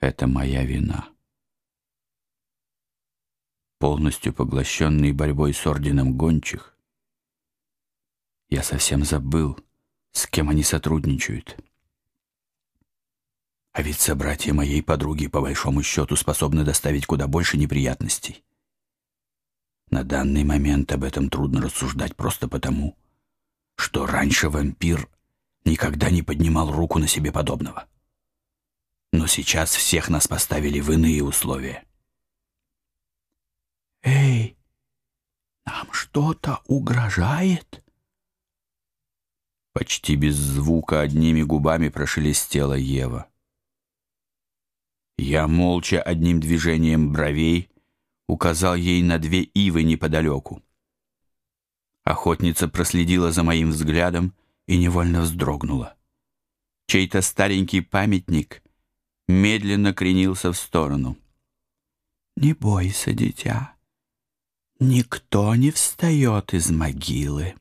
Это моя вина. Полностью поглощенный борьбой с орденом гончих, я совсем забыл, с кем они сотрудничают. А ведь собратья моей подруги по большому счету способны доставить куда больше неприятностей. На данный момент об этом трудно рассуждать просто потому, что раньше вампир никогда не поднимал руку на себе подобного. Но сейчас всех нас поставили в иные условия. «Эй, нам что-то угрожает?» Почти без звука одними губами прошелестела Ева. Я молча одним движением бровей указал ей на две ивы неподалеку. Охотница проследила за моим взглядом и невольно вздрогнула. Чей-то старенький памятник медленно кренился в сторону. «Не бойся, дитя, никто не встает из могилы»,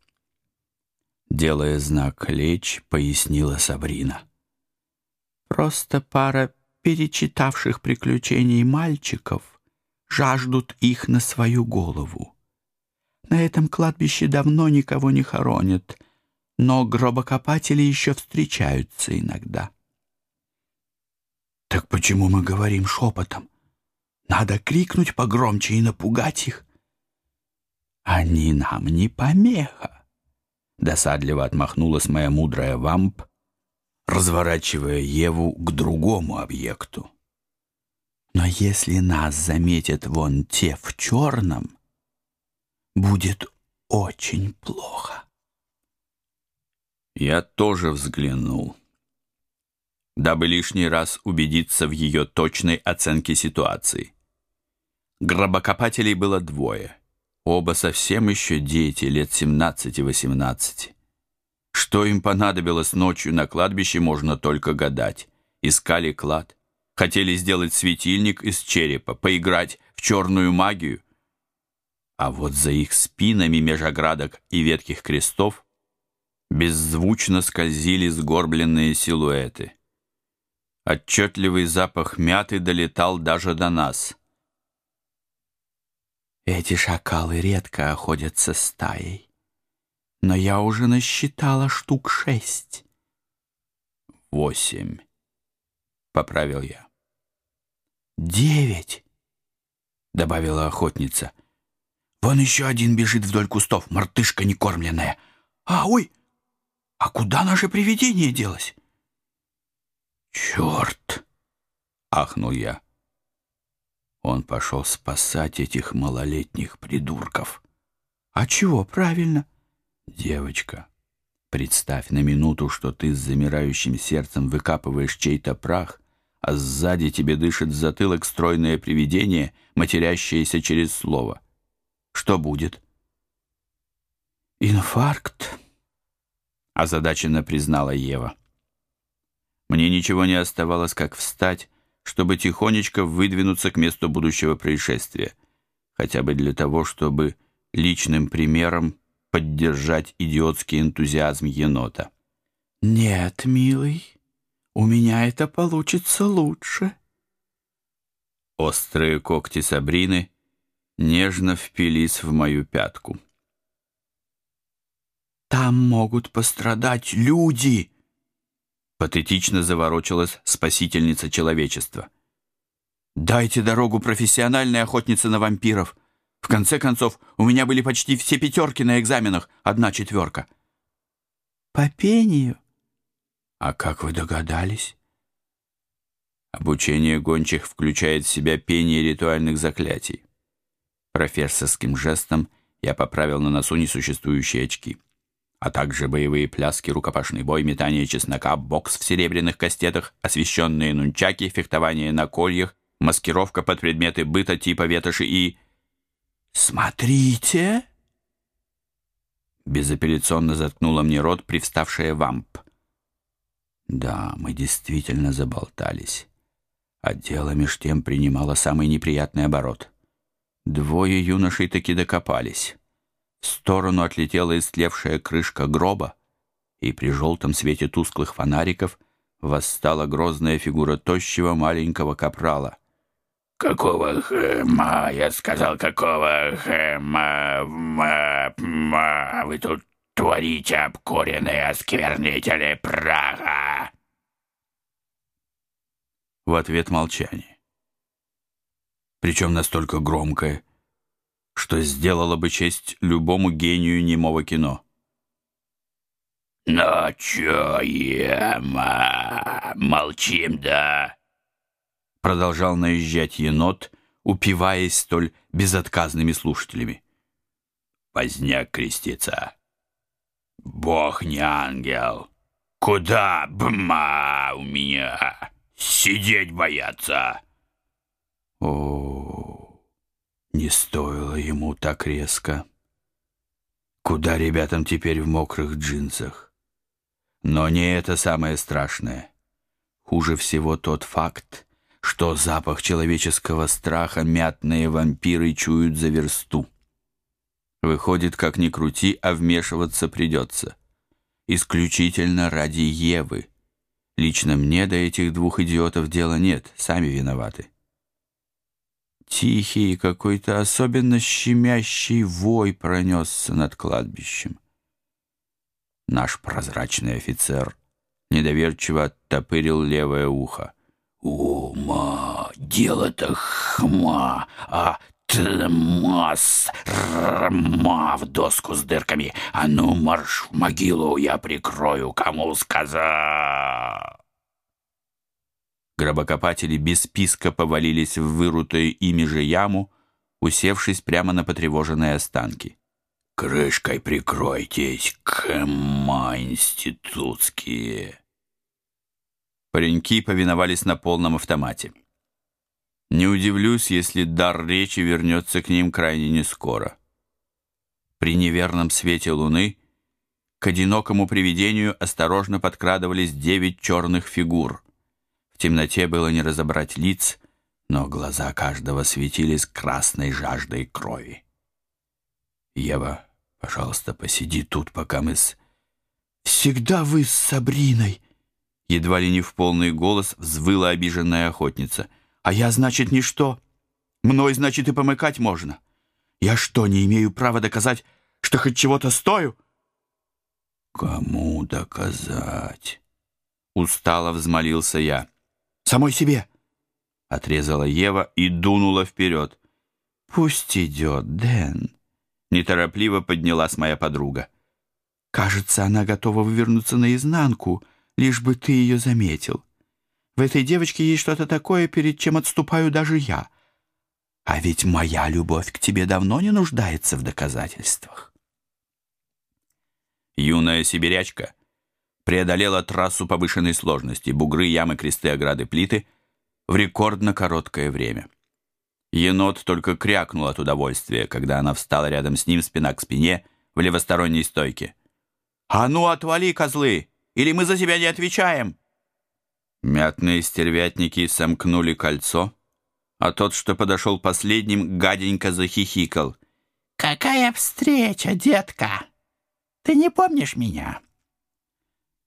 делая знак «лечь», пояснила Сабрина. «Просто пара перечитавших приключений мальчиков жаждут их на свою голову. На этом кладбище давно никого не хоронят, но гробокопатели еще встречаются иногда. Так почему мы говорим шепотом? Надо крикнуть погромче и напугать их. Они нам не помеха. Досадливо отмахнулась моя мудрая вамп, разворачивая Еву к другому объекту. Но если нас заметят вон те в черном, будет очень плохо. Я тоже взглянул, дабы лишний раз убедиться в ее точной оценке ситуации. Гробокопателей было двое, оба совсем еще дети, лет 17-18. Что им понадобилось ночью на кладбище, можно только гадать. Искали клад. Хотели сделать светильник из черепа, поиграть в черную магию. А вот за их спинами меж оградок и ветких крестов беззвучно скользили сгорбленные силуэты. Отчетливый запах мяты долетал даже до нас. Эти шакалы редко охотятся стаей но я уже насчитала штук шесть. «Восемь», — поправил я. «Девять», — добавила охотница. «Вон еще один бежит вдоль кустов, мартышка некормленная. А, ой, а куда наше привидение делось?» «Черт!» — ахнул я. Он пошел спасать этих малолетних придурков. «А чего, правильно?» Девочка, представь на минуту, что ты с замирающим сердцем выкапываешь чей-то прах, а сзади тебе дышит затылок стройное привидение, матерящееся через слово. Что будет? Инфаркт, озадаченно признала Ева. Мне ничего не оставалось, как встать, чтобы тихонечко выдвинуться к месту будущего происшествия, хотя бы для того, чтобы личным примером поддержать идиотский энтузиазм енота. «Нет, милый, у меня это получится лучше». Острые когти Сабрины нежно впились в мою пятку. «Там могут пострадать люди!» Патетично заворочилась спасительница человечества. «Дайте дорогу профессиональной охотнице на вампиров!» В конце концов, у меня были почти все пятерки на экзаменах, одна четверка. По пению? А как вы догадались? Обучение гончих включает в себя пение ритуальных заклятий. Профессорским жестом я поправил на носу несуществующие очки, а также боевые пляски, рукопашный бой, метание чеснока, бокс в серебряных кастетах, освещенные нунчаки, фехтование на кольях, маскировка под предметы быта типа ветоши и «Смотрите!» Безапелляционно заткнула мне рот привставшая вамп. Да, мы действительно заболтались. А дело меж тем принимало самый неприятный оборот. Двое юношей таки докопались. В сторону отлетела истлевшая крышка гроба, и при желтом свете тусклых фонариков восстала грозная фигура тощего маленького капрала. «Какого хэма? Я сказал, какого хэма? Ма, ма, вы тут творите обкуренные осквернители праха!» В ответ молчание. Причем настолько громкое, что сделало бы честь любому гению немого кино. «Ну чё, ема, молчим, да?» Продолжал наезжать енот, упиваясь столь безотказными слушателями. «Поздняк крестится. Бог не ангел. Куда, бма, у меня? Сидеть бояться!» О, не стоило ему так резко. Куда ребятам теперь в мокрых джинсах? Но не это самое страшное. Хуже всего тот факт, что запах человеческого страха мятные вампиры чуют за версту. Выходит, как ни крути, а вмешиваться придется. Исключительно ради Евы. Лично мне до этих двух идиотов дела нет, сами виноваты. Тихий какой-то особенно щемящий вой пронесся над кладбищем. Наш прозрачный офицер недоверчиво оттопырил левое ухо. «Ума, дело-то хма, а тмас, рма в доску с дырками. А ну, марш в могилу, я прикрою, кому сказал!» Гробокопатели без списка повалились в вырутую ими же яму, усевшись прямо на потревоженные останки. Крышкой прикройтесь, кэма институтские. Пареньки повиновались на полном автомате. Не удивлюсь, если дар речи вернется к ним крайне нескоро. При неверном свете луны к одинокому привидению осторожно подкрадывались девять черных фигур. В темноте было не разобрать лиц, но глаза каждого светились красной жаждой крови. Ева Пожалуйста, посиди тут, пока мы с... Всегда вы с Сабриной. Едва ли не в полный голос взвыла обиженная охотница. А я, значит, ничто. Мной, значит, и помыкать можно. Я что, не имею права доказать, что хоть чего-то стою? Кому доказать? Устало взмолился я. Самой себе. Отрезала Ева и дунула вперед. Пусть идет, Дэн. Неторопливо поднялась моя подруга. «Кажется, она готова вывернуться наизнанку, лишь бы ты ее заметил. В этой девочке есть что-то такое, перед чем отступаю даже я. А ведь моя любовь к тебе давно не нуждается в доказательствах». Юная сибирячка преодолела трассу повышенной сложности, бугры, ямы, кресты, ограды, плиты в рекордно короткое время. Енот только крякнул от удовольствия, когда она встала рядом с ним спина к спине в левосторонней стойке. «А ну, отвали, козлы, или мы за себя не отвечаем!» Мятные стервятники сомкнули кольцо, а тот, что подошел последним, гаденько захихикал. «Какая встреча, детка! Ты не помнишь меня?»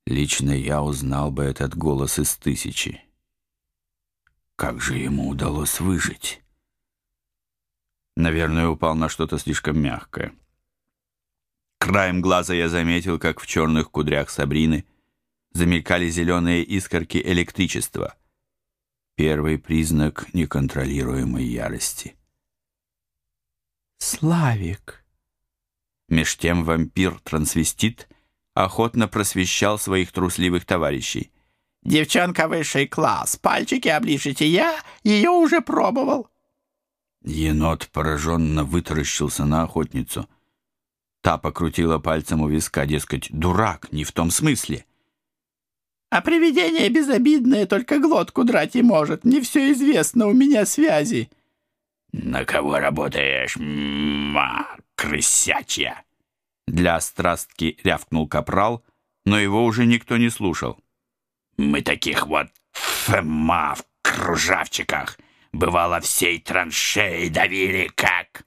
Лично я узнал бы этот голос из тысячи. Как же ему удалось выжить? Наверное, упал на что-то слишком мягкое. Краем глаза я заметил, как в черных кудрях Сабрины замелькали зеленые искорки электричества. Первый признак неконтролируемой ярости. «Славик!» Меж тем вампир-трансвестит охотно просвещал своих трусливых товарищей. «Девчонка высший класс, пальчики оближите, я ее уже пробовал». Енот пораженно вытаращился на охотницу. Та покрутила пальцем у виска, дескать, дурак, не в том смысле. «А привидение безобидное, только глотку драть и может. Не все известно, у меня связи». «На кого работаешь, ма, крысячья?» Для страстки рявкнул капрал, но его уже никто не слушал. «Мы таких вот фэма в кружавчиках Бывало, всей траншеи давили как...